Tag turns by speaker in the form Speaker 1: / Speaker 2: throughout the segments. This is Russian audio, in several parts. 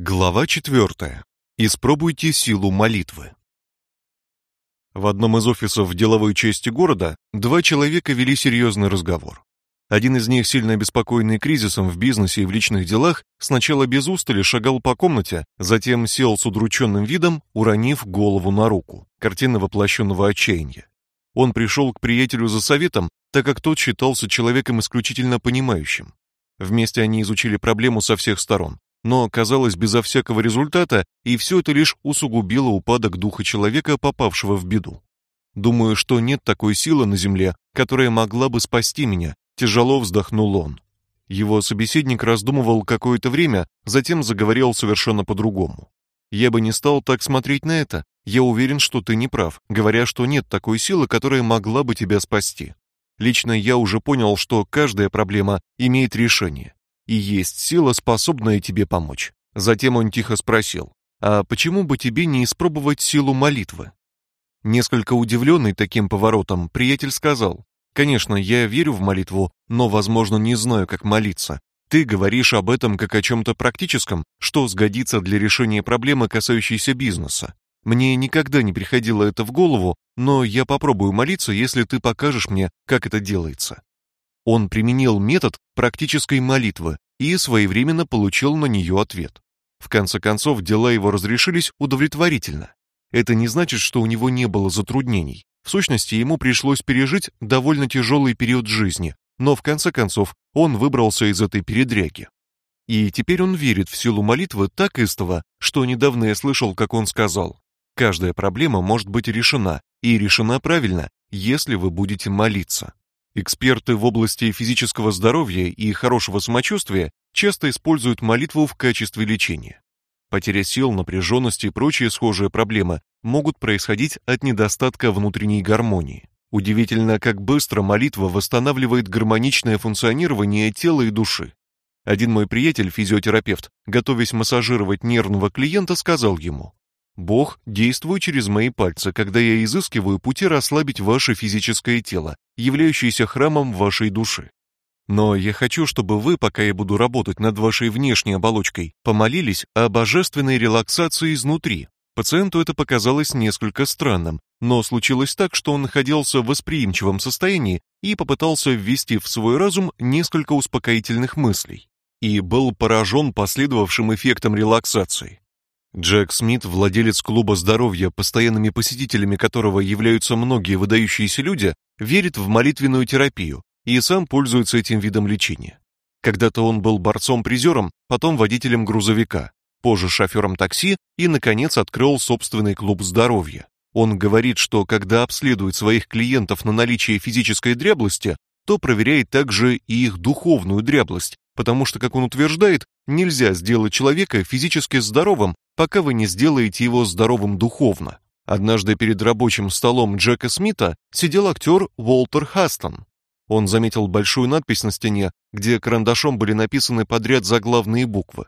Speaker 1: Глава 4. Испробуйте силу молитвы. В одном из офисов деловой части города два человека вели серьезный разговор. Один из них, сильно обеспокоенный кризисом в бизнесе и в личных делах, сначала без устали шагал по комнате, затем сел с удрученным видом, уронив голову на руку. Картина воплощенного отчаяния. Он пришел к приятелю за советом, так как тот считался человеком исключительно понимающим. Вместе они изучили проблему со всех сторон, но казалось безо всякого результата, и все это лишь усугубило упадок духа человека, попавшего в беду. Думаю, что нет такой силы на земле, которая могла бы спасти меня, тяжело вздохнул он. Его собеседник раздумывал какое-то время, затем заговорил совершенно по-другому. Я бы не стал так смотреть на это. Я уверен, что ты не прав, говоря, что нет такой силы, которая могла бы тебя спасти. Лично я уже понял, что каждая проблема имеет решение и есть сила, способная тебе помочь. Затем он тихо спросил: "А почему бы тебе не испробовать силу молитвы?" Несколько удивленный таким поворотом, приятель сказал: "Конечно, я верю в молитву, но, возможно, не знаю, как молиться. Ты говоришь об этом как о чем то практическом, что сгодится для решения проблемы, касающейся бизнеса. Мне никогда не приходило это в голову, но я попробую молиться, если ты покажешь мне, как это делается. Он применил метод практической молитвы и своевременно получил на нее ответ. В конце концов, дела его разрешились удовлетворительно. Это не значит, что у него не было затруднений. В сущности, ему пришлось пережить довольно тяжелый период жизни, но в конце концов он выбрался из этой передряги. И теперь он верит в силу молитвы так истово, что недавно я слышал, как он сказал: "Каждая проблема может быть решена, и решена правильно, если вы будете молиться". Эксперты в области физического здоровья и хорошего самочувствия часто используют молитву в качестве лечения. Потеря сил, напряженность и прочие схожие проблемы могут происходить от недостатка внутренней гармонии. Удивительно, как быстро молитва восстанавливает гармоничное функционирование тела и души. Один мой приятель, физиотерапевт, готовясь массажировать нервного клиента, сказал ему: Бог действует через мои пальцы, когда я изыскиваю пути расслабить ваше физическое тело, являющееся храмом вашей души. Но я хочу, чтобы вы, пока я буду работать над вашей внешней оболочкой, помолились о божественной релаксации изнутри. Пациенту это показалось несколько странным, но случилось так, что он находился в восприимчивом состоянии и попытался ввести в свой разум несколько успокоительных мыслей и был поражен последовавшим эффектом релаксации. Джек Смит, владелец клуба здоровья, постоянными посетителями которого являются многие выдающиеся люди, верит в молитвенную терапию и сам пользуется этим видом лечения. Когда-то он был борцом-призером, потом водителем грузовика, позже шофером такси и наконец открыл собственный клуб здоровья. Он говорит, что когда обследует своих клиентов на наличие физической дряблости, то проверяет также и их духовную дряблость, потому что, как он утверждает, нельзя сделать человека физически здоровым, пока вы не сделаете его здоровым духовно. Однажды перед рабочим столом Джека Смита сидел актер Уолтер Хастон. Он заметил большую надпись на стене, где карандашом были написаны подряд заглавные буквы.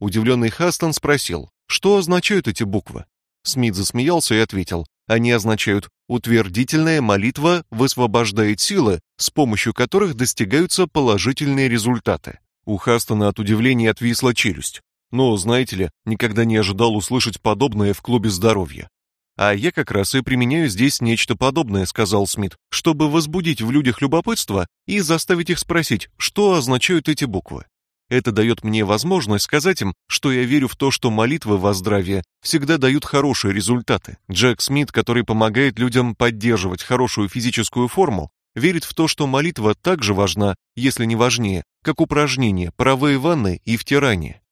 Speaker 1: Удивленный Хастон спросил, что означают эти буквы. Смит засмеялся и ответил: они означают утвердительная молитва высвобождает силы, с помощью которых достигаются положительные результаты. У Хастона от удивления отвисла челюсть. Но, знаете ли, никогда не ожидал услышать подобное в клубе здоровья. А я как раз и применяю здесь нечто подобное, сказал Смит, чтобы возбудить в людях любопытство и заставить их спросить, что означают эти буквы. Это дает мне возможность сказать им, что я верю в то, что молитвы во здравие всегда дают хорошие результаты. Джек Смит, который помогает людям поддерживать хорошую физическую форму, верит в то, что молитва так же важна, если не важнее, как упражнения, паровые ванны и втирание.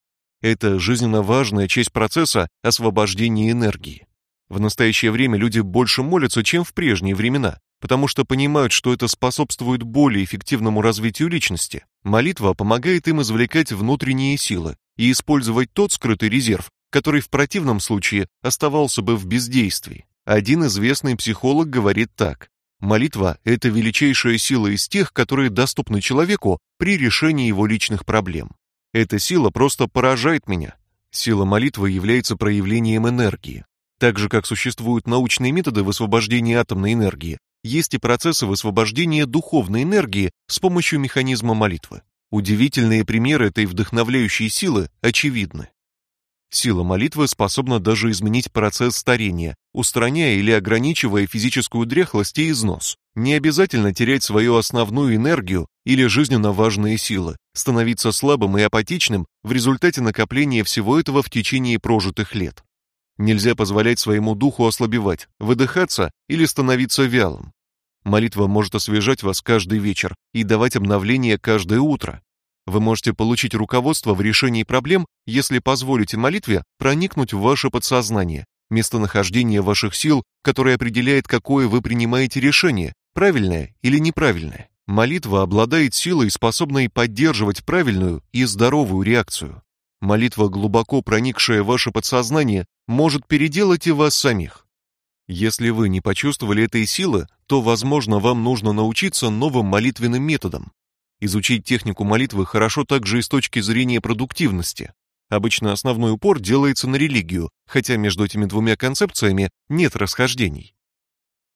Speaker 1: Это жизненно важная часть процесса освобождения энергии. В настоящее время люди больше молятся, чем в прежние времена, потому что понимают, что это способствует более эффективному развитию личности. Молитва помогает им извлекать внутренние силы и использовать тот скрытый резерв, который в противном случае оставался бы в бездействии. Один известный психолог говорит так: молитва это величайшая сила из тех, которые доступны человеку при решении его личных проблем. Эта сила просто поражает меня. Сила молитвы является проявлением энергии. Так же как существуют научные методы высвобождения атомной энергии, есть и процессы высвобождения духовной энергии с помощью механизма молитвы. Удивительные примеры этой вдохновляющей силы очевидны. Сила молитвы способна даже изменить процесс старения, устраняя или ограничивая физическую дряхлость и износ. Не обязательно терять свою основную энергию или жизненно важные силы, становиться слабым и апатичным в результате накопления всего этого в течение прожитых лет. Нельзя позволять своему духу ослабевать, выдыхаться или становиться вялым. Молитва может освежать вас каждый вечер и давать обновление каждое утро. Вы можете получить руководство в решении проблем, если позволите молитве проникнуть в ваше подсознание, местонахождение ваших сил, которое определяет, какое вы принимаете решение, правильное или неправильное. Молитва обладает силой, способной поддерживать правильную и здоровую реакцию. Молитва, глубоко проникшая в ваше подсознание, может переделать и вас самих. Если вы не почувствовали этой силы, то, возможно, вам нужно научиться новым молитвенным методам. Изучить технику молитвы хорошо также и с точки зрения продуктивности. Обычно основной упор делается на религию, хотя между этими двумя концепциями нет расхождений.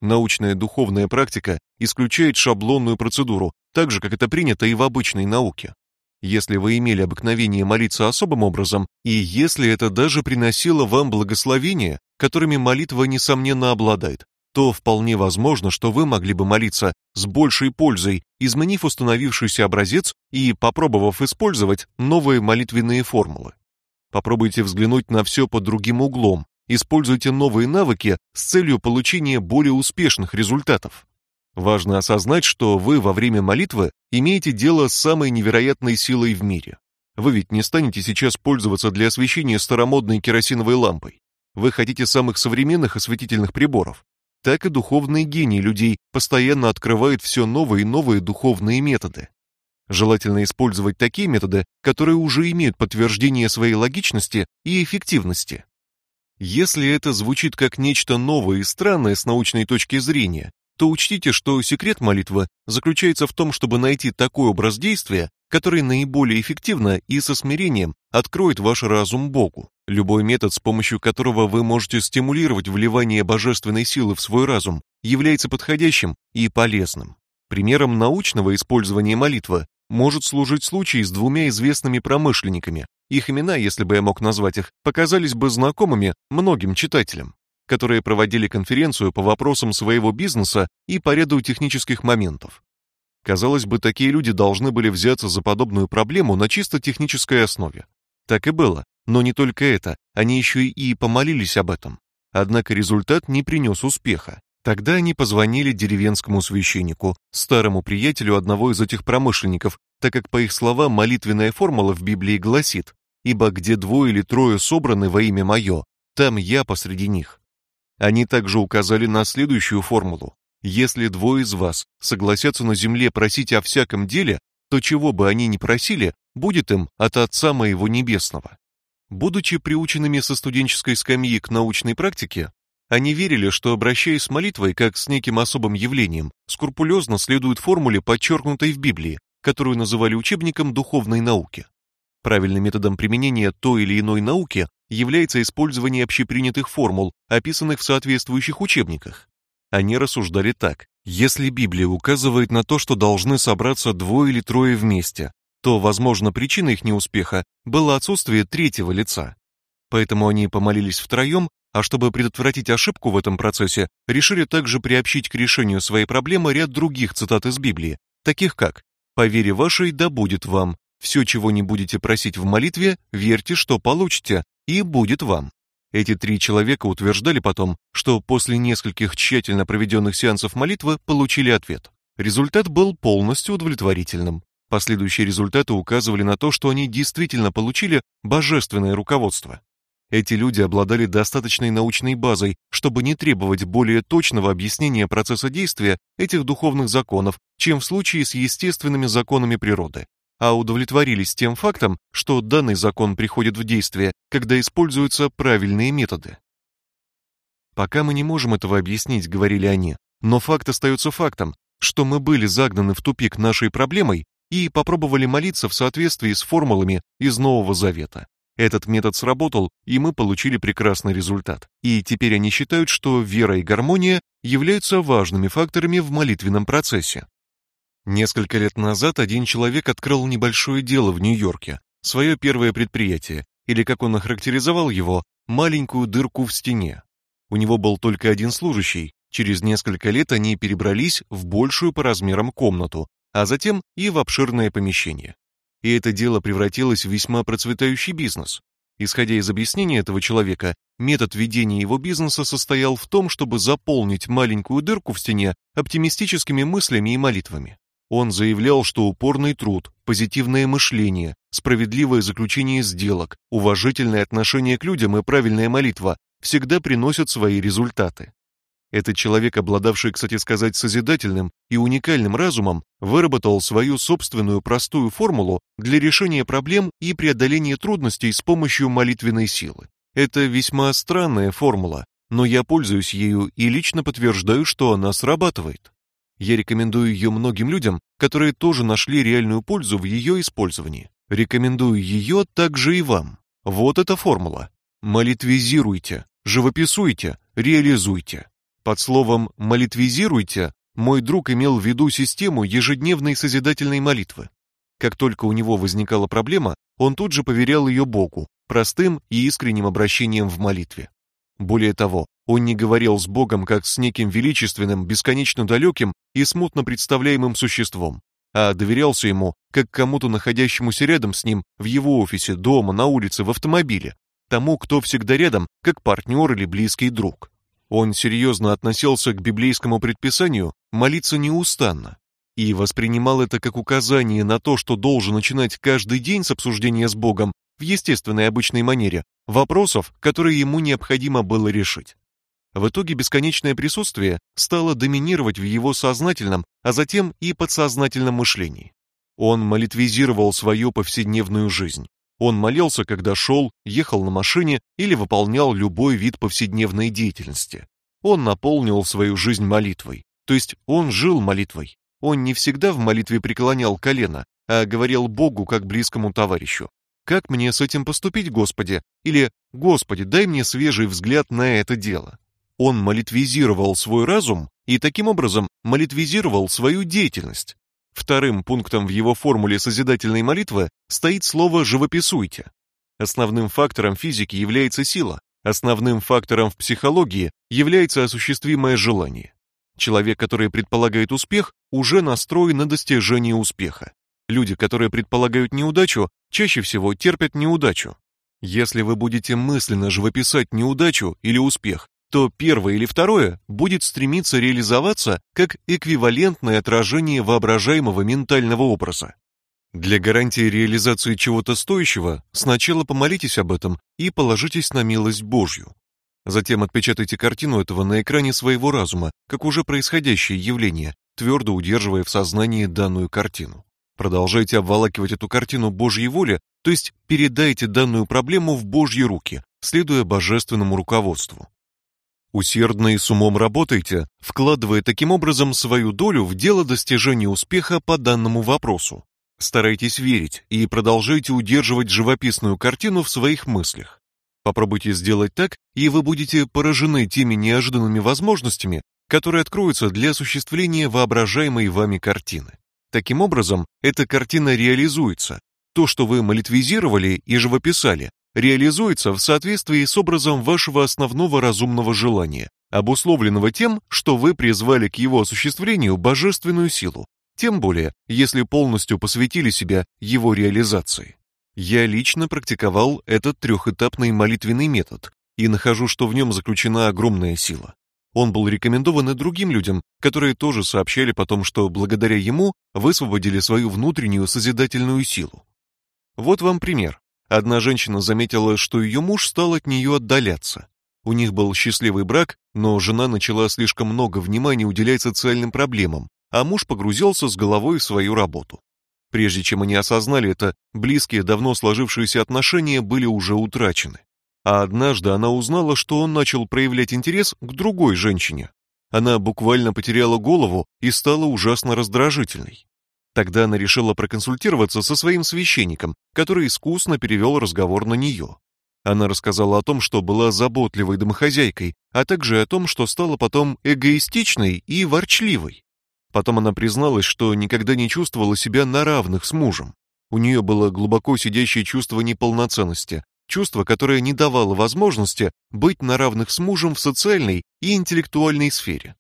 Speaker 1: Научная духовная практика исключает шаблонную процедуру, так же как это принято и в обычной науке. Если вы имели обыкновение молиться особым образом, и если это даже приносило вам благословения, которыми молитва несомненно обладает, то вполне возможно, что вы могли бы молиться с большей пользой, изменив установившийся образец и попробовав использовать новые молитвенные формулы. Попробуйте взглянуть на все под другим углом, используйте новые навыки с целью получения более успешных результатов. Важно осознать, что вы во время молитвы имеете дело с самой невероятной силой в мире. Вы ведь не станете сейчас пользоваться для освещения старомодной керосиновой лампой. Вы хотите самых современных осветительных приборов. Так и духовные гении людей постоянно открывают все новые и новые духовные методы. Желательно использовать такие методы, которые уже имеют подтверждение своей логичности и эффективности. Если это звучит как нечто новое и странное с научной точки зрения, то учтите, что секрет молитвы заключается в том, чтобы найти такой образ действия, который наиболее эффективно и со смирением откроет ваш разум Богу. Любой метод, с помощью которого вы можете стимулировать вливание божественной силы в свой разум, является подходящим и полезным. Примером научного использования молитвы может служить случай с двумя известными промышленниками. Их имена, если бы я мог назвать их, показались бы знакомыми многим читателям которые проводили конференцию по вопросам своего бизнеса и по ряду технических моментов. Казалось бы, такие люди должны были взяться за подобную проблему на чисто технической основе. Так и было, но не только это, они еще и помолились об этом. Однако результат не принес успеха. Тогда они позвонили деревенскому священнику, старому приятелю одного из этих промышленников, так как по их словам молитвенная формула в Библии гласит: "Ибо где двое или трое собраны во имя мое, там я посреди них". Они также указали на следующую формулу. Если двое из вас согласятся на земле просить о всяком деле, то чего бы они ни просили, будет им от Отца моего небесного. Будучи приученными со студенческой скамьи к научной практике, они верили, что обращаясь с молитвой как с неким особым явлением, скрупулезно следуют формуле, подчеркнутой в Библии, которую называли учебником духовной науки. Правильным методом применения той или иной науки является использование общепринятых формул, описанных в соответствующих учебниках. Они рассуждали так: если Библия указывает на то, что должны собраться двое или трое вместе, то, возможно, причиной их неуспеха было отсутствие третьего лица. Поэтому они помолились втроем, а чтобы предотвратить ошибку в этом процессе, решили также приобщить к решению своей проблемы ряд других цитат из Библии, таких как: "По вере вашей да будет вам, все, чего не будете просить в молитве, верьте, что получите, и будет вам. Эти три человека утверждали потом, что после нескольких тщательно проведенных сеансов молитвы получили ответ. Результат был полностью удовлетворительным. Последующие результаты указывали на то, что они действительно получили божественное руководство. Эти люди обладали достаточной научной базой, чтобы не требовать более точного объяснения процесса действия этих духовных законов, чем в случае с естественными законами природы а удовлетворились тем фактом, что данный закон приходит в действие, когда используются правильные методы. Пока мы не можем этого объяснить, говорили они, но факт остается фактом, что мы были загнаны в тупик нашей проблемой и попробовали молиться в соответствии с формулами из Нового Завета. Этот метод сработал, и мы получили прекрасный результат. И теперь они считают, что вера и гармония являются важными факторами в молитвенном процессе. Несколько лет назад один человек открыл небольшое дело в Нью-Йорке, свое первое предприятие, или как он охарактеризовал его, маленькую дырку в стене. У него был только один служащий. Через несколько лет они перебрались в большую по размерам комнату, а затем и в обширное помещение. И это дело превратилось в весьма процветающий бизнес. Исходя из объяснения этого человека, метод ведения его бизнеса состоял в том, чтобы заполнить маленькую дырку в стене оптимистическими мыслями и молитвами. Он заявлял, что упорный труд, позитивное мышление, справедливое заключение сделок, уважительное отношение к людям и правильная молитва всегда приносят свои результаты. Этот человек, обладавший, кстати сказать, созидательным и уникальным разумом, выработал свою собственную простую формулу для решения проблем и преодоления трудностей с помощью молитвенной силы. Это весьма странная формула, но я пользуюсь ею и лично подтверждаю, что она срабатывает. Я рекомендую ее многим людям, которые тоже нашли реальную пользу в ее использовании. Рекомендую ее также и вам. Вот эта формула. Молитвизируйте, живописуйте, реализуйте. Под словом молитвизируйте мой друг имел в виду систему ежедневной созидательной молитвы. Как только у него возникала проблема, он тут же поверял ее Богу, простым и искренним обращением в молитве. Более того, он не говорил с Богом как с неким величественным, бесконечно далеким и смутно представляемым существом, а доверялся ему как кому-то находящемуся рядом с ним в его офисе, дома, на улице, в автомобиле, тому, кто всегда рядом, как партнер или близкий друг. Он серьезно относился к библейскому предписанию молиться неустанно и воспринимал это как указание на то, что должен начинать каждый день с обсуждения с Богом в естественной обычной манере вопросов, которые ему необходимо было решить. В итоге бесконечное присутствие стало доминировать в его сознательном, а затем и подсознательном мышлении. Он молитвизировал свою повседневную жизнь. Он молился, когда шел, ехал на машине или выполнял любой вид повседневной деятельности. Он наполнил свою жизнь молитвой, то есть он жил молитвой. Он не всегда в молитве преклонял колено, а говорил Богу как близкому товарищу: "Как мне с этим поступить, Господи?" или "Господи, дай мне свежий взгляд на это дело". Он молитвизировал свой разум и таким образом молитвизировал свою деятельность. Вторым пунктом в его формуле созидательной молитвы стоит слово живописуйте. Основным фактором физики является сила, основным фактором в психологии является осуществимое желание. Человек, который предполагает успех, уже настроен на достижение успеха. Люди, которые предполагают неудачу, чаще всего терпят неудачу. Если вы будете мысленно живописать неудачу или успех, то первое или второе будет стремиться реализоваться как эквивалентное отражение воображаемого ментального образа. Для гарантии реализации чего-то стоящего сначала помолитесь об этом и положитесь на милость Божью. Затем отпечатайте картину этого на экране своего разума, как уже происходящее явление, твердо удерживая в сознании данную картину. Продолжайте обволакивать эту картину Божьей воле, то есть передайте данную проблему в Божьи руки, следуя божественному руководству. Усердно и с умом работайте, вкладывая таким образом свою долю в дело достижения успеха по данному вопросу. Старайтесь верить и продолжайте удерживать живописную картину в своих мыслях. Попробуйте сделать так, и вы будете поражены теми неожиданными возможностями, которые откроются для осуществления воображаемой вами картины. Таким образом, эта картина реализуется. То, что вы молитвизировали и живописали, реализуется в соответствии с образом вашего основного разумного желания, обусловленного тем, что вы призвали к его осуществлению божественную силу, тем более, если полностью посвятили себя его реализации. Я лично практиковал этот трехэтапный молитвенный метод и нахожу, что в нем заключена огромная сила. Он был рекомендован и другим людям, которые тоже сообщали потом, что благодаря ему высвободили свою внутреннюю созидательную силу. Вот вам пример. Одна женщина заметила, что ее муж стал от нее отдаляться. У них был счастливый брак, но жена начала слишком много внимания уделять социальным проблемам, а муж погрузился с головой в свою работу. Прежде чем они осознали это, близкие, давно сложившиеся отношения были уже утрачены. А однажды она узнала, что он начал проявлять интерес к другой женщине. Она буквально потеряла голову и стала ужасно раздражительной. Тогда она решила проконсультироваться со своим священником, который искусно перевел разговор на нее. Она рассказала о том, что была заботливой домохозяйкой, а также о том, что стала потом эгоистичной и ворчливой. Потом она призналась, что никогда не чувствовала себя на равных с мужем. У нее было глубоко сидящее чувство неполноценности, чувство, которое не давало возможности быть на равных с мужем в социальной и интеллектуальной сфере.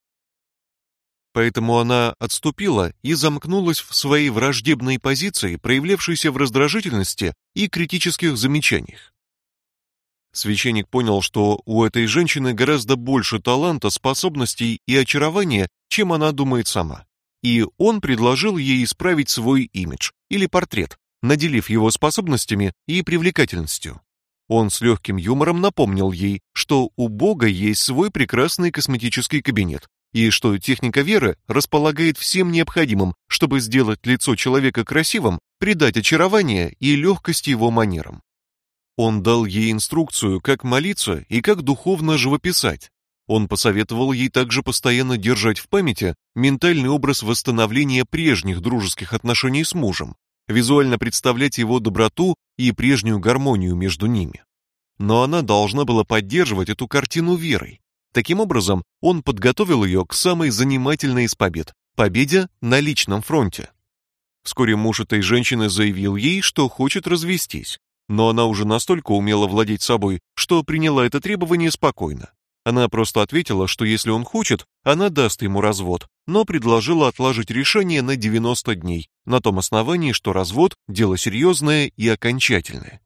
Speaker 1: Поэтому она отступила и замкнулась в своей враждебной позиции, проявлявшейся в раздражительности и критических замечаниях. Священник понял, что у этой женщины гораздо больше таланта, способностей и очарования, чем она думает сама. И он предложил ей исправить свой имидж или портрет, наделив его способностями и привлекательностью. Он с легким юмором напомнил ей, что у Бога есть свой прекрасный косметический кабинет, и что техника веры располагает всем необходимым, чтобы сделать лицо человека красивым, придать очарование и легкость его манерам. Он дал ей инструкцию, как молиться и как духовно живописать. Он посоветовал ей также постоянно держать в памяти ментальный образ восстановления прежних дружеских отношений с мужем, визуально представлять его доброту и прежнюю гармонию между ними. Но она должна была поддерживать эту картину верой. Таким образом, он подготовил ее к самой занимательной из побед победе на личном фронте. Вскоре муж этой женщины заявил ей, что хочет развестись, но она уже настолько умела владеть собой, что приняла это требование спокойно. Она просто ответила, что если он хочет, она даст ему развод, но предложила отложить решение на 90 дней, на том основании, что развод дело серьезное и окончательное.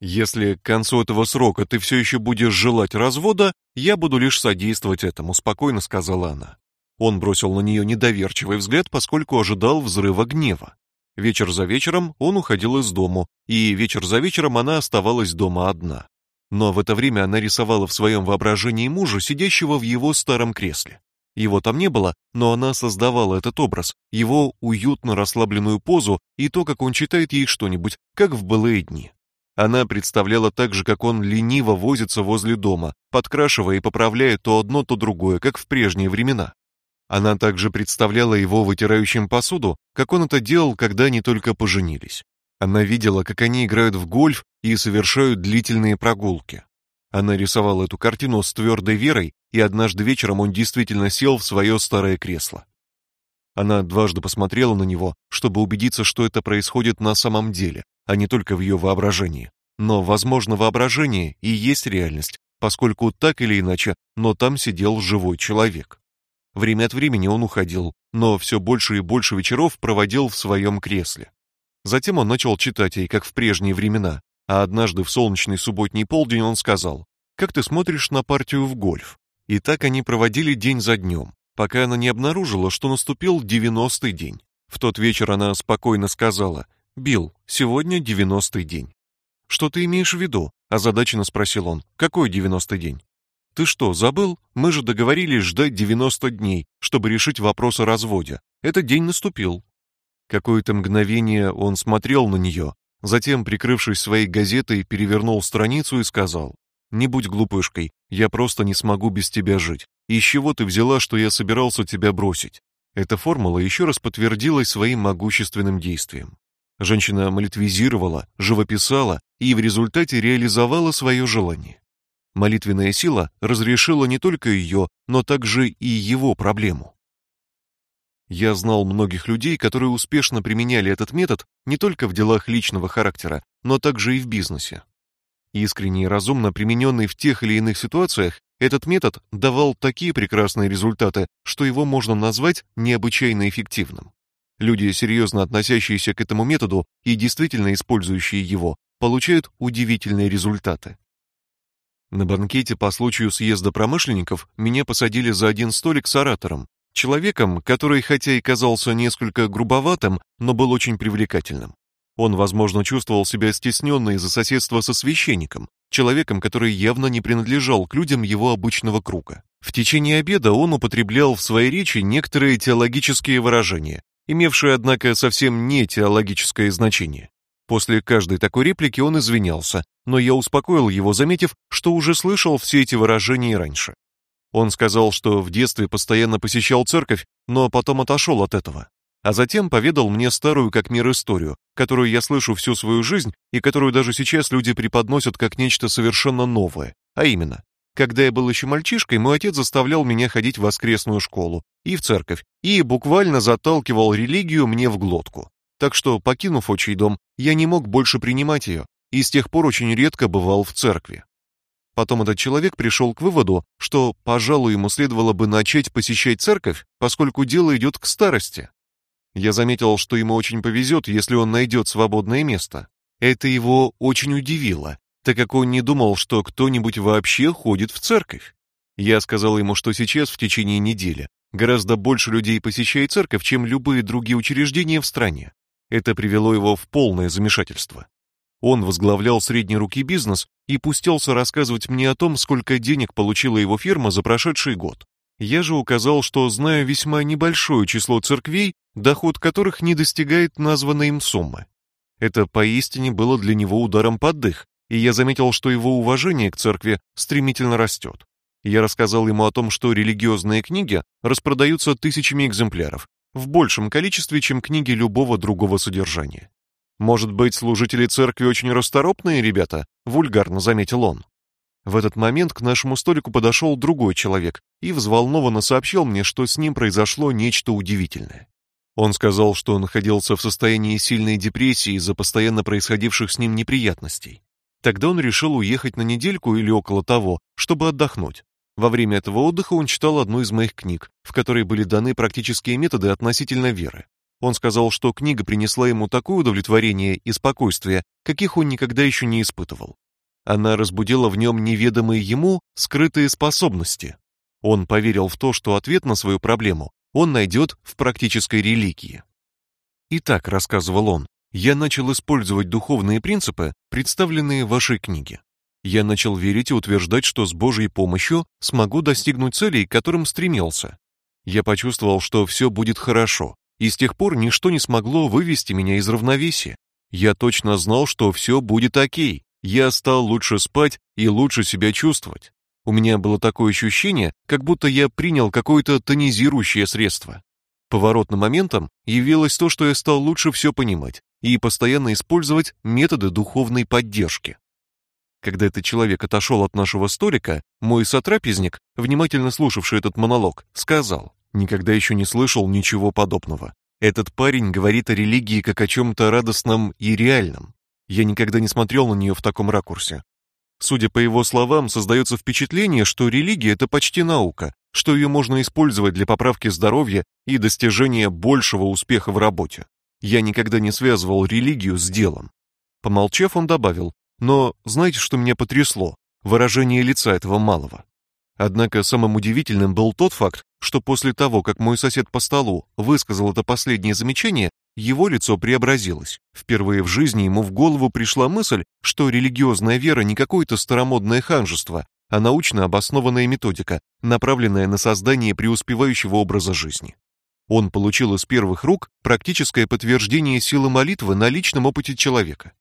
Speaker 1: Если к концу этого срока ты все еще будешь желать развода, я буду лишь содействовать этому, спокойно сказала она. Он бросил на нее недоверчивый взгляд, поскольку ожидал взрыва гнева. Вечер за вечером он уходил из дому, и вечер за вечером она оставалась дома одна. Но в это время она рисовала в своем воображении мужа, сидящего в его старом кресле. Его там не было, но она создавала этот образ, его уютно расслабленную позу и то, как он читает ей что-нибудь, как в былые дни. Она представляла также, как он лениво возится возле дома, подкрашивая и поправляя то одно, то другое, как в прежние времена. Она также представляла его вытирающим посуду, как он это делал, когда они только поженились. Она видела, как они играют в гольф и совершают длительные прогулки. Она рисовала эту картину с твердой верой, и однажды вечером он действительно сел в свое старое кресло. Она дважды посмотрела на него, чтобы убедиться, что это происходит на самом деле, а не только в ее воображении. Но, возможно, воображение и есть реальность, поскольку так или иначе, но там сидел живой человек. Время от времени он уходил, но все больше и больше вечеров проводил в своем кресле. Затем он начал читать ей, как в прежние времена, а однажды в солнечный субботний полдень он сказал: "Как ты смотришь на партию в гольф?" И так они проводили день за днем, пока она не обнаружила, что наступил девяностый день. В тот вечер она спокойно сказала: "Билл, сегодня девяностый день". "Что ты имеешь в виду?" озадаченно спросил он. "Какой девяностый день?" "Ты что, забыл? Мы же договорились ждать девяносто дней, чтобы решить вопрос о разводе. Этот день наступил". Какое-то мгновение он смотрел на нее, затем, прикрывшись своей газетой, перевернул страницу и сказал: "Не будь глупышкой. Я просто не смогу без тебя жить. Из чего ты взяла, что я собирался тебя бросить?" Эта формула еще раз подтвердилась своим могущественным действием. Женщина молитвизировала, живописала и в результате реализовала свое желание. Молитвенная сила разрешила не только ее, но также и его проблему. Я знал многих людей, которые успешно применяли этот метод не только в делах личного характера, но также и в бизнесе. Искренне и разумно примененный в тех или иных ситуациях, этот метод давал такие прекрасные результаты, что его можно назвать необычайно эффективным. Люди, серьезно относящиеся к этому методу и действительно использующие его, получают удивительные результаты. На банкете по случаю съезда промышленников меня посадили за один столик с оратором, Человеком, который хотя и казался несколько грубоватым, но был очень привлекательным. Он, возможно, чувствовал себя стесненно из-за соседства со священником, человеком, который явно не принадлежал к людям его обычного круга. В течение обеда он употреблял в своей речи некоторые теологические выражения, имевшие, однако, совсем не теологическое значение. После каждой такой реплики он извинялся, но я успокоил его, заметив, что уже слышал все эти выражения раньше. Он сказал, что в детстве постоянно посещал церковь, но потом отошел от этого. А затем поведал мне старую как мир историю, которую я слышу всю свою жизнь и которую даже сейчас люди преподносят как нечто совершенно новое. А именно, когда я был еще мальчишкой, мой отец заставлял меня ходить в воскресную школу и в церковь, и буквально заталкивал религию мне в глотку. Так что, покинув отчий дом, я не мог больше принимать ее, и с тех пор очень редко бывал в церкви. Потом этот человек пришел к выводу, что, пожалуй, ему следовало бы начать посещать церковь, поскольку дело идет к старости. Я заметил, что ему очень повезет, если он найдет свободное место. Это его очень удивило, так как он не думал, что кто-нибудь вообще ходит в церковь. Я сказал ему, что сейчас в течение недели гораздо больше людей посещает церковь, чем любые другие учреждения в стране. Это привело его в полное замешательство. Он возглавлял средней руки бизнес и пустился рассказывать мне о том, сколько денег получила его фирма за прошедший год. Я же указал, что знаю весьма небольшое число церквей, доход которых не достигает названной им суммы. Это поистине было для него ударом под дых, и я заметил, что его уважение к церкви стремительно растет. Я рассказал ему о том, что религиозные книги распродаются тысячами экземпляров, в большем количестве, чем книги любого другого содержания. Может быть, служители церкви очень расторопные ребята, вульгарно заметил он. В этот момент к нашему столику подошел другой человек и взволнованно сообщил мне, что с ним произошло нечто удивительное. Он сказал, что находился в состоянии сильной депрессии из-за постоянно происходивших с ним неприятностей. Тогда он решил уехать на недельку или около того, чтобы отдохнуть. Во время этого отдыха он читал одну из моих книг, в которой были даны практические методы относительно веры. Он сказал, что книга принесла ему такое удовлетворение и спокойствие, каких он никогда еще не испытывал. Она разбудила в нем неведомые ему скрытые способности. Он поверил в то, что ответ на свою проблему он найдет в практической религии. Итак, рассказывал он, я начал использовать духовные принципы, представленные в вашей книге. Я начал верить и утверждать, что с Божьей помощью смогу достигнуть целей, к которым стремился. Я почувствовал, что все будет хорошо, и с тех пор ничто не смогло вывести меня из равновесия. Я точно знал, что все будет о'кей. Я стал лучше спать и лучше себя чувствовать. У меня было такое ощущение, как будто я принял какое-то тонизирующее средство. Поворотным моментом явилось то, что я стал лучше все понимать и постоянно использовать методы духовной поддержки. Когда этот человек отошел от нашего столика, мой сотрапезник, внимательно слушавший этот монолог, сказал: Никогда еще не слышал ничего подобного. Этот парень говорит о религии как о чем-то радостном и реальном. Я никогда не смотрел на нее в таком ракурсе. Судя по его словам, создается впечатление, что религия это почти наука, что ее можно использовать для поправки здоровья и достижения большего успеха в работе. Я никогда не связывал религию с делом. Помолчав, он добавил: "Но знаете, что меня потрясло? Выражение лица этого малого. Однако самым удивительным был тот факт, что после того, как мой сосед по столу высказал это последнее замечание, его лицо преобразилось. Впервые в жизни ему в голову пришла мысль, что религиозная вера не какое-то старомодное ханжество, а научно обоснованная методика, направленная на создание преуспевающего образа жизни. Он получил из первых рук практическое подтверждение силы молитвы на личном опыте человека.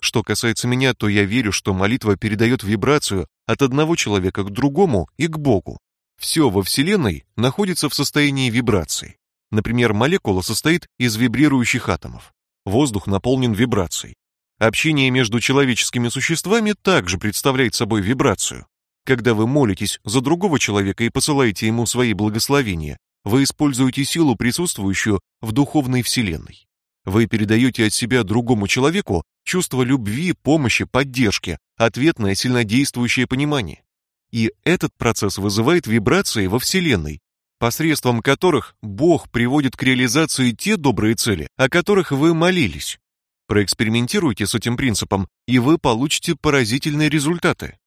Speaker 1: Что касается меня, то я верю, что молитва передает вибрацию от одного человека к другому и к Богу. Все во Вселенной находится в состоянии вибрации. Например, молекула состоит из вибрирующих атомов. Воздух наполнен вибрацией. Общение между человеческими существами также представляет собой вибрацию. Когда вы молитесь за другого человека и посылаете ему свои благословения, вы используете силу, присутствующую в духовной вселенной. Вы передаете от себя другому человеку чувство любви, помощи, поддержки, ответное сильнодействующее понимание. И этот процесс вызывает вибрации во Вселенной, посредством которых Бог приводит к реализации те добрые цели, о которых вы молились. Проэкспериментируйте с этим принципом, и вы получите поразительные результаты.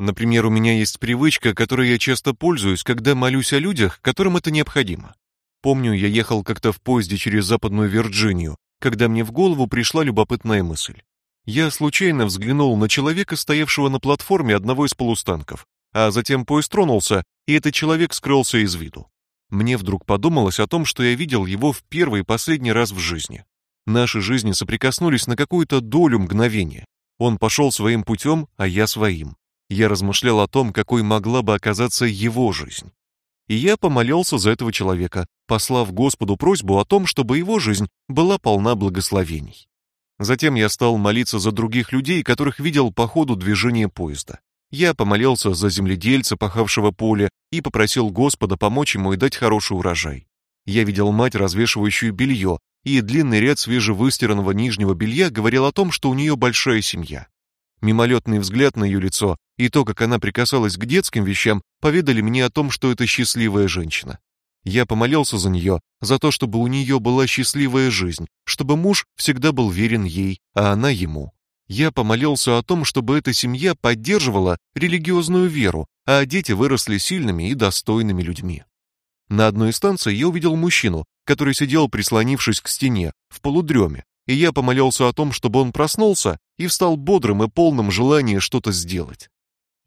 Speaker 1: Например, у меня есть привычка, которой я часто пользуюсь, когда молюсь о людях, которым это необходимо. Помню, я ехал как-то в поезде через Западную Вирджинию, когда мне в голову пришла любопытная мысль. Я случайно взглянул на человека, стоявшего на платформе одного из полустанков, а затем поезд тронулся, и этот человек скрылся из виду. Мне вдруг подумалось о том, что я видел его в первый и последний раз в жизни. Наши жизни соприкоснулись на какую-то долю мгновения. Он пошел своим путем, а я своим. Я размышлял о том, какой могла бы оказаться его жизнь. И я помолился за этого человека, послав Господу просьбу о том, чтобы его жизнь была полна благословений. Затем я стал молиться за других людей, которых видел по ходу движения поезда. Я помолился за земледельца, пахавшего поле, и попросил Господа помочь ему и дать хороший урожай. Я видел мать, развешивающую белье, и длинный ряд свежевыстиранного нижнего белья говорил о том, что у нее большая семья. Мимолетный взгляд на ее лицо и то, как она прикасалась к детским вещам, поведали мне о том, что это счастливая женщина. Я помолился за нее, за то, чтобы у нее была счастливая жизнь, чтобы муж всегда был верен ей, а она ему. Я помолился о том, чтобы эта семья поддерживала религиозную веру, а дети выросли сильными и достойными людьми. На одной из станций я увидел мужчину, который сидел, прислонившись к стене, в полудреме, и я помолился о том, чтобы он проснулся и встал бодрым и полным желания что-то сделать.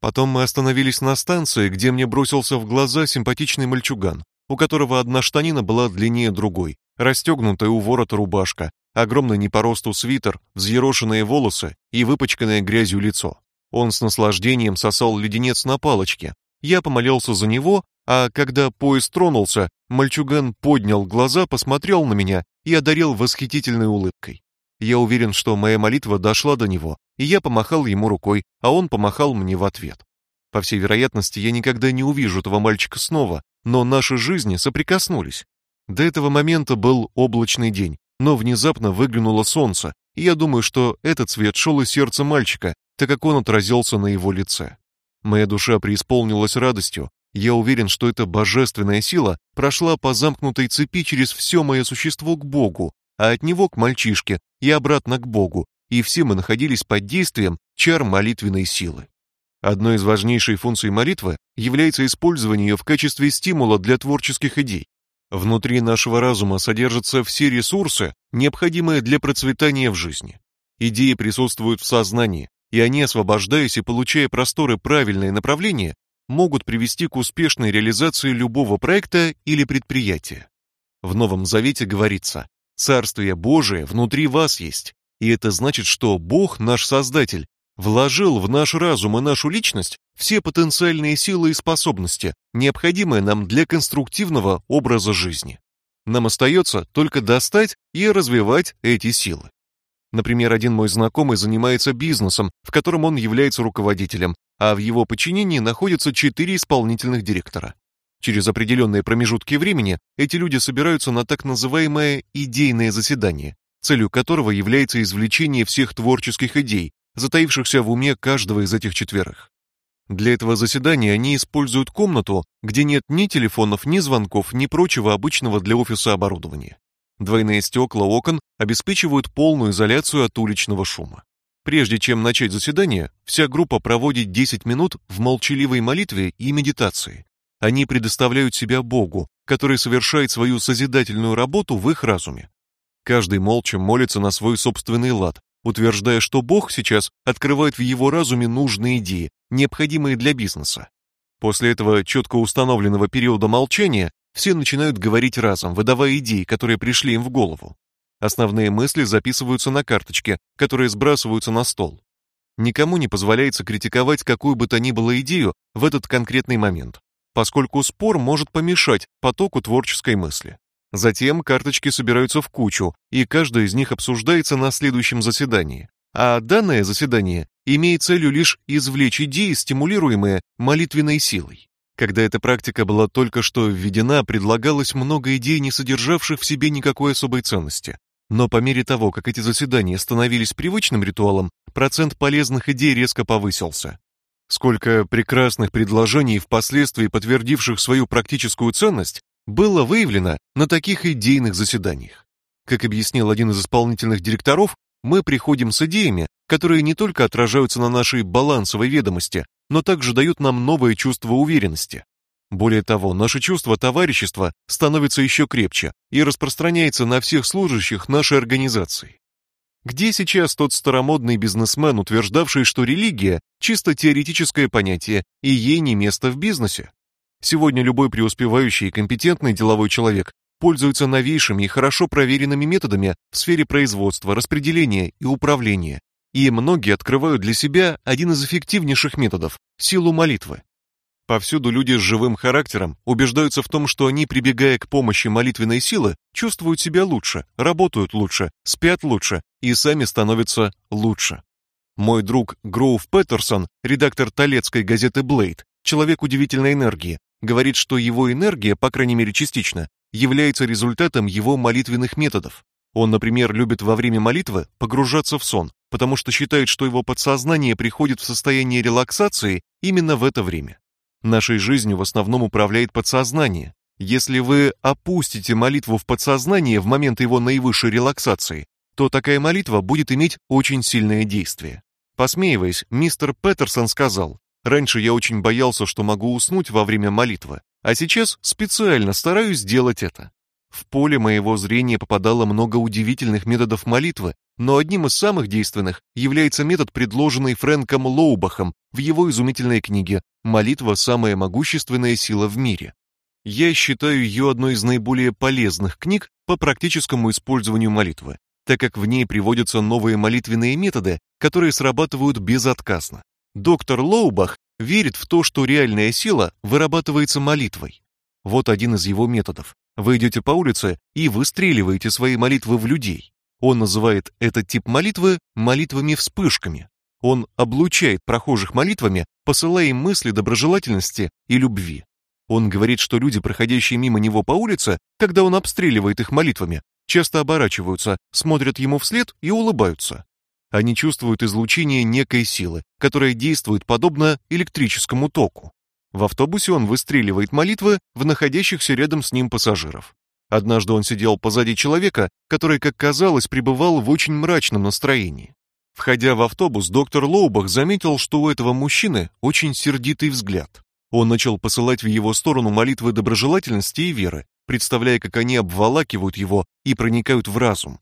Speaker 1: Потом мы остановились на станции, где мне бросился в глаза симпатичный мальчуган, у которого одна штанина была длиннее другой, расстегнутая у ворота рубашка, огромный не по росту свитер, взъерошенные волосы и выпачканное грязью лицо. Он с наслаждением сосал леденец на палочке. Я помолился за него, а когда поезд тронулся, мальчуган поднял глаза, посмотрел на меня и одарил восхитительной улыбкой. Я уверен, что моя молитва дошла до него, и я помахал ему рукой, а он помахал мне в ответ. По всей вероятности, я никогда не увижу этого мальчика снова, но наши жизни соприкоснулись. До этого момента был облачный день, но внезапно выглянуло солнце, и я думаю, что этот свет шел из сердца мальчика, так как он отразился на его лице. Моя душа преисполнилась радостью. Я уверен, что эта божественная сила прошла по замкнутой цепи через все мое существо к Богу, а от него к мальчишке и обратно к Богу, и все мы находились под действием чар молитвенной силы. Одной из важнейших функций молитвы является использование ее в качестве стимула для творческих идей. Внутри нашего разума содержатся все ресурсы, необходимые для процветания в жизни. Идеи присутствуют в сознании, и они, освобождаясь и получая просторы правильное направление, могут привести к успешной реализации любого проекта или предприятия. В Новом Завете говорится: "Царствие Божие внутри вас есть". И это значит, что Бог, наш Создатель, вложил в наш разум и нашу личность все потенциальные силы и способности, необходимые нам для конструктивного образа жизни. Нам остается только достать и развивать эти силы. Например, один мой знакомый занимается бизнесом, в котором он является руководителем, а в его подчинении находятся четыре исполнительных директора. Через определенные промежутки времени эти люди собираются на так называемое идейное заседание, целью которого является извлечение всех творческих идей, затаившихся в уме каждого из этих четверых. Для этого заседания они используют комнату, где нет ни телефонов, ни звонков, ни прочего обычного для офиса оборудования. Двойные стекла окон обеспечивают полную изоляцию от уличного шума. Прежде чем начать заседание, вся группа проводит 10 минут в молчаливой молитве и медитации. Они предоставляют себя Богу, который совершает свою созидательную работу в их разуме. Каждый молча молится на свой собственный лад, утверждая, что Бог сейчас открывает в его разуме нужные идеи, необходимые для бизнеса. После этого четко установленного периода молчания все начинают говорить разом, выдавая идеи, которые пришли им в голову. Основные мысли записываются на карточке, которые сбрасываются на стол. Никому не позволяется критиковать какую бы то ни было идею в этот конкретный момент, поскольку спор может помешать потоку творческой мысли. Затем карточки собираются в кучу, и каждая из них обсуждается на следующем заседании. А данное заседание имеет целью лишь извлечь идеи, стимулируемые молитвенной силой. Когда эта практика была только что введена, предлагалось много идей, не содержавших в себе никакой особой ценности. Но по мере того, как эти заседания становились привычным ритуалом, процент полезных идей резко повысился. Сколько прекрасных предложений, впоследствии подтвердивших свою практическую ценность, было выявлено на таких идейных заседаниях. Как объяснил один из исполнительных директоров, мы приходим с идеями, которые не только отражаются на нашей балансовой ведомости, но также дают нам новое чувство уверенности. Более того, наше чувство товарищества становится еще крепче и распространяется на всех служащих нашей организации. Где сейчас тот старомодный бизнесмен, утверждавший, что религия чисто теоретическое понятие и ей не место в бизнесе? Сегодня любой преуспевающий и компетентный деловой человек пользуется новейшими и хорошо проверенными методами в сфере производства, распределения и управления. И многие открывают для себя один из эффективнейших методов силу молитвы. Повсюду люди с живым характером убеждаются в том, что они, прибегая к помощи молитвенной силы, чувствуют себя лучше, работают лучше, спят лучше и сами становятся лучше. Мой друг Гроув Петерсон, редактор Толецкой газеты Блейд, человек удивительной энергии, говорит, что его энергия, по крайней мере частично, является результатом его молитвенных методов. Он, например, любит во время молитвы погружаться в сон, потому что считает, что его подсознание приходит в состояние релаксации именно в это время. Нашей жизнью в основном управляет подсознание. Если вы опустите молитву в подсознание в момент его наивысшей релаксации, то такая молитва будет иметь очень сильное действие. Посмеиваясь, мистер Петерсон сказал: "Раньше я очень боялся, что могу уснуть во время молитвы, а сейчас специально стараюсь сделать это. В поле моего зрения попадало много удивительных методов молитвы, но одним из самых действенных является метод, предложенный Фрэнком Лоубахом в его изумительной книге Молитва самая могущественная сила в мире. Я считаю ее одной из наиболее полезных книг по практическому использованию молитвы, так как в ней приводятся новые молитвенные методы, которые срабатывают безотказно. Доктор Лоубах верит в то, что реальная сила вырабатывается молитвой. Вот один из его методов. Вы идете по улице и выстреливаете свои молитвы в людей. Он называет этот тип молитвы молитвами-вспышками. Он облучает прохожих молитвами, посылая им мысли доброжелательности и любви. Он говорит, что люди, проходящие мимо него по улице, когда он обстреливает их молитвами, часто оборачиваются, смотрят ему вслед и улыбаются. Они чувствуют излучение некой силы, которая действует подобно электрическому току. В автобусе он выстреливает молитвы в находящихся рядом с ним пассажиров. Однажды он сидел позади человека, который, как казалось, пребывал в очень мрачном настроении. Входя в автобус, доктор Лоубах заметил, что у этого мужчины очень сердитый взгляд. Он начал посылать в его сторону молитвы доброжелательности и веры, представляя, как они обволакивают его и проникают в разум.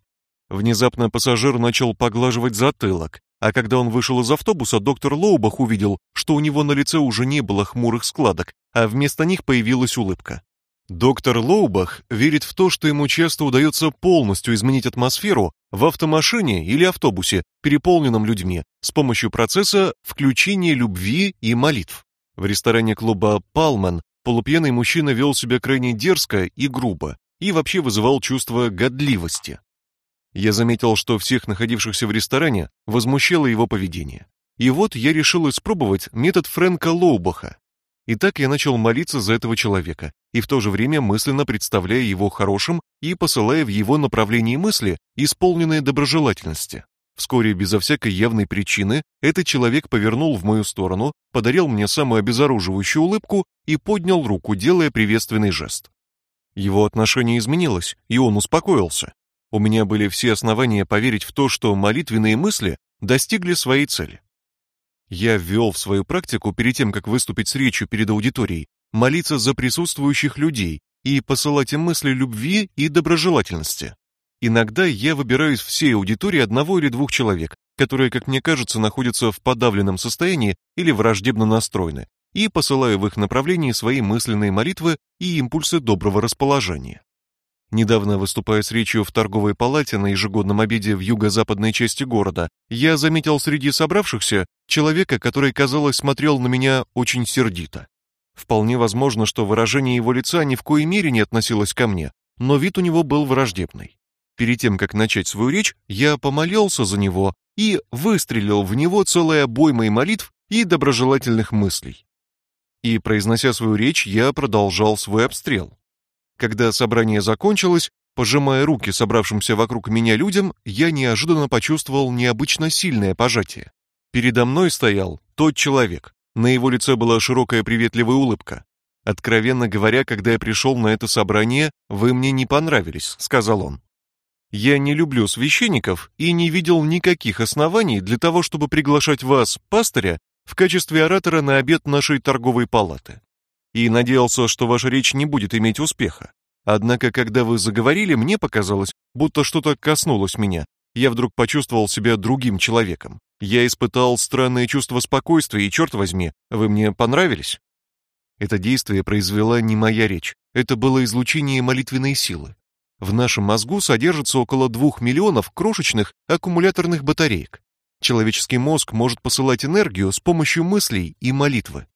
Speaker 1: Внезапно пассажир начал поглаживать затылок, а когда он вышел из автобуса, доктор Лоубах увидел, что у него на лице уже не было хмурых складок, а вместо них появилась улыбка. Доктор Лоубах верит в то, что ему часто удается полностью изменить атмосферу в автомашине или автобусе, переполненном людьми, с помощью процесса включения любви и молитв. В ресторане клуба Палмен полупьяный мужчина вел себя крайне дерзко и грубо и вообще вызывал чувство годливости. Я заметил, что всех находившихся в ресторане возмущало его поведение. И вот я решил испробовать метод Фрэнка Лоубаха. И так я начал молиться за этого человека, и в то же время мысленно представляя его хорошим и посылая в его направлении мысли, исполненные доброжелательности. Вскоре, безо всякой явной причины, этот человек повернул в мою сторону, подарил мне самую обезоруживающую улыбку и поднял руку, делая приветственный жест. Его отношение изменилось, и он успокоился. У меня были все основания поверить в то, что молитвенные мысли достигли своей цели. Я ввел в свою практику перед тем, как выступить с речью перед аудиторией, молиться за присутствующих людей и посылать им мысли любви и доброжелательности. Иногда я выбираю из всей аудитории одного или двух человек, которые, как мне кажется, находятся в подавленном состоянии или враждебно настроены, и посылаю в их направлении свои мысленные молитвы и импульсы доброго расположения. Недавно выступая с речью в торговой палате на ежегодном обеде в юго-западной части города, я заметил среди собравшихся человека, который, казалось, смотрел на меня очень сердито. Вполне возможно, что выражение его лица ни в коей мере не относилось ко мне, но вид у него был враждебный. Перед тем, как начать свою речь, я помолился за него и выстрелил в него целой обоймой молитв и доброжелательных мыслей. И произнося свою речь, я продолжал свой обстрел. Когда собрание закончилось, пожимая руки собравшимся вокруг меня людям, я неожиданно почувствовал необычно сильное пожатие. Передо мной стоял тот человек. На его лице была широкая приветливая улыбка. Откровенно говоря, когда я пришел на это собрание, вы мне не понравились, сказал он. Я не люблю священников и не видел никаких оснований для того, чтобы приглашать вас, пастыря, в качестве оратора на обед нашей торговой палаты и надеялся, что ваша речь не будет иметь успеха. Однако, когда вы заговорили, мне показалось, будто что-то коснулось меня. Я вдруг почувствовал себя другим человеком. Я испытал странное чувство спокойствия, и черт возьми, вы мне понравились. Это действие произвела не моя речь, это было излучение молитвенной силы. В нашем мозгу содержится около двух миллионов крошечных аккумуляторных батареек. Человеческий мозг может посылать энергию с помощью мыслей и молитвы.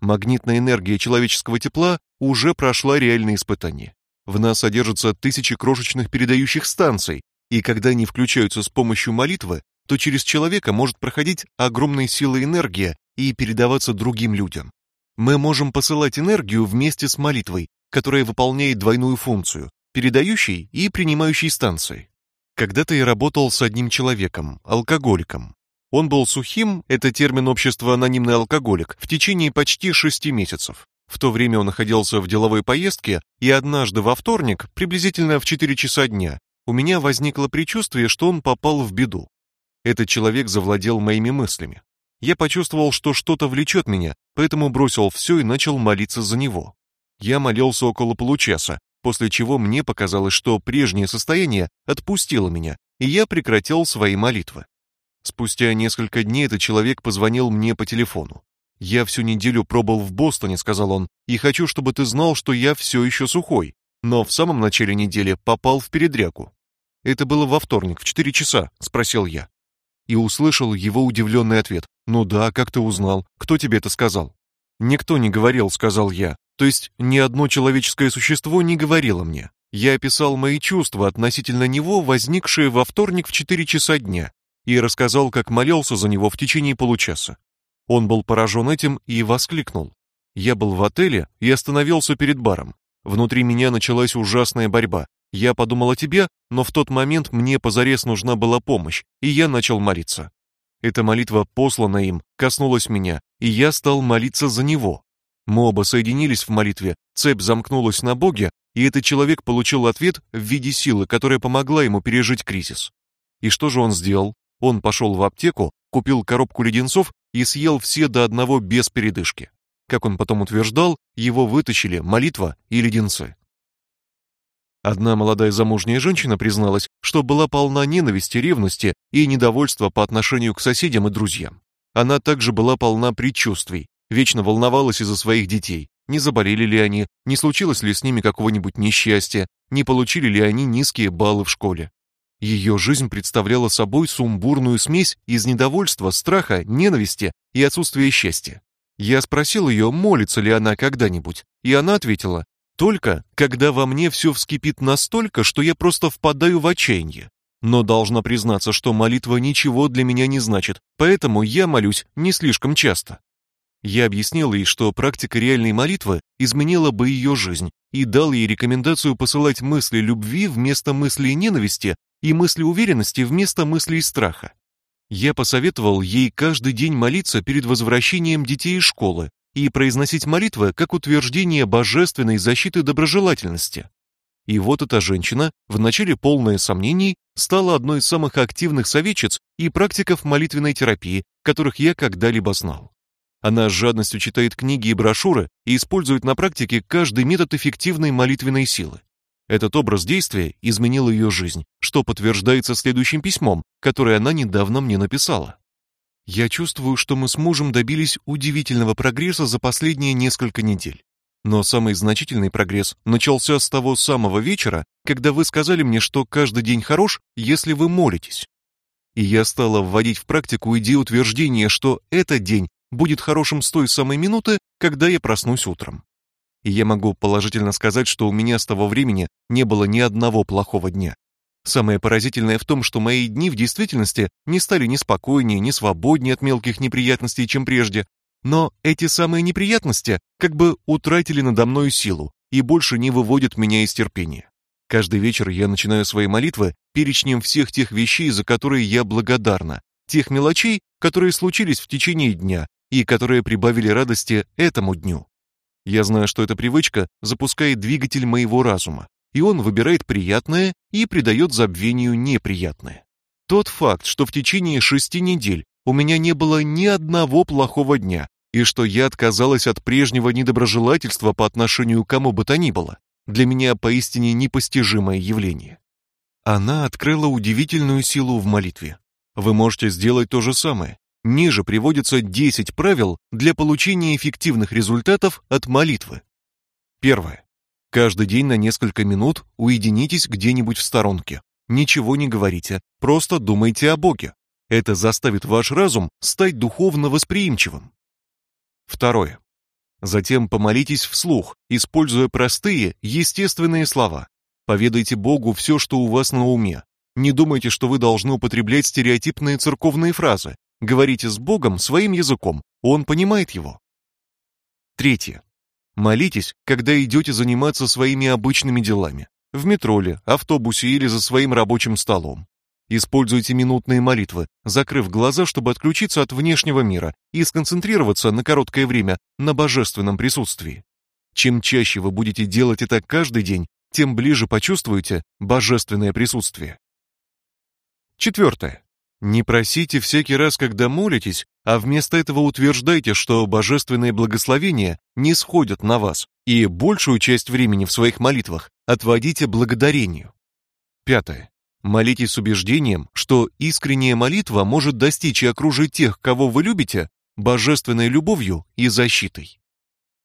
Speaker 1: Магнитная энергия человеческого тепла уже прошла реальные испытания. В нас содержатся тысячи крошечных передающих станций, и когда они включаются с помощью молитвы, то через человека может проходить огромная сила энергия и передаваться другим людям. Мы можем посылать энергию вместе с молитвой, которая выполняет двойную функцию передающей и принимающей станции. Когда-то я работал с одним человеком, алкоголиком. Он был сухим, это термин общества анонимный алкоголик, в течение почти шести месяцев. В то время он находился в деловой поездке, и однажды во вторник, приблизительно в 4 часа дня, у меня возникло предчувствие, что он попал в беду. Этот человек завладел моими мыслями. Я почувствовал, что что-то влечет меня, поэтому бросил все и начал молиться за него. Я молился около получаса, после чего мне показалось, что прежнее состояние отпустило меня, и я прекратил свои молитвы. Спустя несколько дней этот человек позвонил мне по телефону. Я всю неделю пробыл в Бостоне, сказал он, и хочу, чтобы ты знал, что я все еще сухой, но в самом начале недели попал в передрягу. Это было во вторник в 4 часа, спросил я. И услышал его удивленный ответ: "Ну да, как ты узнал? Кто тебе это сказал?" "Никто не говорил", сказал я. "То есть ни одно человеческое существо не говорило мне. Я описал мои чувства относительно него, возникшие во вторник в 4 часа дня, и рассказал, как молился за него в течение получаса. Он был поражен этим и воскликнул: "Я был в отеле и остановился перед баром. Внутри меня началась ужасная борьба. Я подумал о тебе, но в тот момент мне позарез нужна была помощь, и я начал молиться. Эта молитва, посланная им, коснулась меня, и я стал молиться за него. Мы оба соединились в молитве, цепь замкнулась на Боге, и этот человек получил ответ в виде силы, которая помогла ему пережить кризис. И что же он сделал? Он пошел в аптеку, купил коробку леденцов и съел все до одного без передышки. Как он потом утверждал, его вытащили молитва и леденцы. Одна молодая замужняя женщина призналась, что была полна ненависти, ревности и недовольства по отношению к соседям и друзьям. Она также была полна предчувствий, вечно волновалась из-за своих детей. Не заболели ли они, не случилось ли с ними какого-нибудь несчастья, не получили ли они низкие баллы в школе. Ее жизнь представляла собой сумбурную смесь из недовольства, страха, ненависти и отсутствия счастья. Я спросил ее, молится ли она когда-нибудь, и она ответила: "Только когда во мне все вскипит настолько, что я просто впадаю в отчаяние. Но должна признаться, что молитва ничего для меня не значит, поэтому я молюсь не слишком часто". Я объяснил ей, что практика реальной молитвы изменила бы ее жизнь, и дал ей рекомендацию посылать мысли любви вместо мыслей ненависти и мысли уверенности вместо мыслей страха. Я посоветовал ей каждый день молиться перед возвращением детей из школы и произносить молитвы как утверждение божественной защиты доброжелательности. И вот эта женщина, вначале полная сомнений, стала одной из самых активных советчиц и практиков молитвенной терапии, которых я когда-либо знал. Она с жадностью читает книги и брошюры и использует на практике каждый метод эффективной молитвенной силы. Этот образ действия изменил ее жизнь, что подтверждается следующим письмом, которое она недавно мне написала. Я чувствую, что мы с мужем добились удивительного прогресса за последние несколько недель. Но самый значительный прогресс начался с того самого вечера, когда вы сказали мне, что каждый день хорош, если вы молитесь. И я стала вводить в практику идею утверждения, что этот день будет хорошим с той самой минуты, когда я проснусь утром и я могу положительно сказать, что у меня с того времени не было ни одного плохого дня. Самое поразительное в том, что мои дни в действительности не стали ни спокойнее, ни свободнее от мелких неприятностей, чем прежде, но эти самые неприятности как бы утратили надо мной силу и больше не выводят меня из терпения. Каждый вечер я начинаю свои молитвы перечнем всех тех вещей, за которые я благодарна, тех мелочей, которые случились в течение дня и которые прибавили радости этому дню. Я знаю, что эта привычка запускает двигатель моего разума, и он выбирает приятное и придает забвению неприятное. Тот факт, что в течение шести недель у меня не было ни одного плохого дня, и что я отказалась от прежнего недоброжелательства по отношению к кому бы то ни было, для меня поистине непостижимое явление. Она открыла удивительную силу в молитве. Вы можете сделать то же самое, Ниже приводятся 10 правил для получения эффективных результатов от молитвы. Первое. Каждый день на несколько минут уединитесь где-нибудь в сторонке. Ничего не говорите, просто думайте о Боге. Это заставит ваш разум стать духовно восприимчивым. Второе. Затем помолитесь вслух, используя простые, естественные слова. Поведайте Богу все, что у вас на уме. Не думайте, что вы должны употреблять стереотипные церковные фразы. Говорите с Богом своим языком, Он понимает его. Третье. Молитесь, когда идете заниматься своими обычными делами. в метро ли, автобусе или за своим рабочим столом. Используйте минутные молитвы, закрыв глаза, чтобы отключиться от внешнего мира и сконцентрироваться на короткое время на божественном присутствии. Чем чаще вы будете делать это каждый день, тем ближе почувствуете божественное присутствие. Четвертое. Не просите всякий раз, когда молитесь, а вместо этого утверждайте, что божественные благословения не сходят на вас, и большую часть времени в своих молитвах отводите благодарению. Пятое. Молитесь с убеждением, что искренняя молитва может достичь и окружить тех, кого вы любите, божественной любовью и защитой.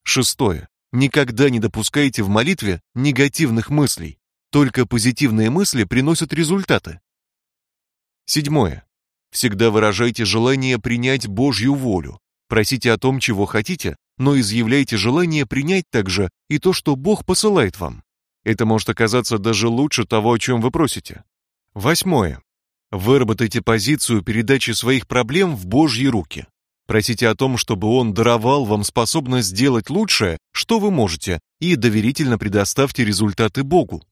Speaker 1: Шестое. Никогда не допускайте в молитве негативных мыслей. Только позитивные мысли приносят результаты. Седьмое. Всегда выражайте желание принять Божью волю. Просите о том, чего хотите, но изъявляйте желание принять также и то, что Бог посылает вам. Это может оказаться даже лучше того, о чем вы просите. Восьмое. Выработайте позицию передачи своих проблем в Божьи руки. Просите о том, чтобы он даровал вам способность сделать лучшее, что вы можете, и доверительно предоставьте результаты Богу.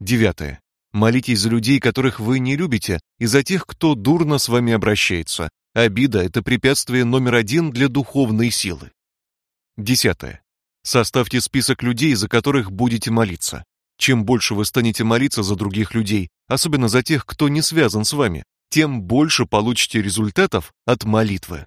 Speaker 1: Девятое. Молитесь за людей, которых вы не любите, и за тех, кто дурно с вами обращается. Обида это препятствие номер один для духовной силы. Десятое. Составьте список людей, за которых будете молиться. Чем больше вы станете молиться за других людей, особенно за тех, кто не связан с вами, тем больше получите результатов от молитвы.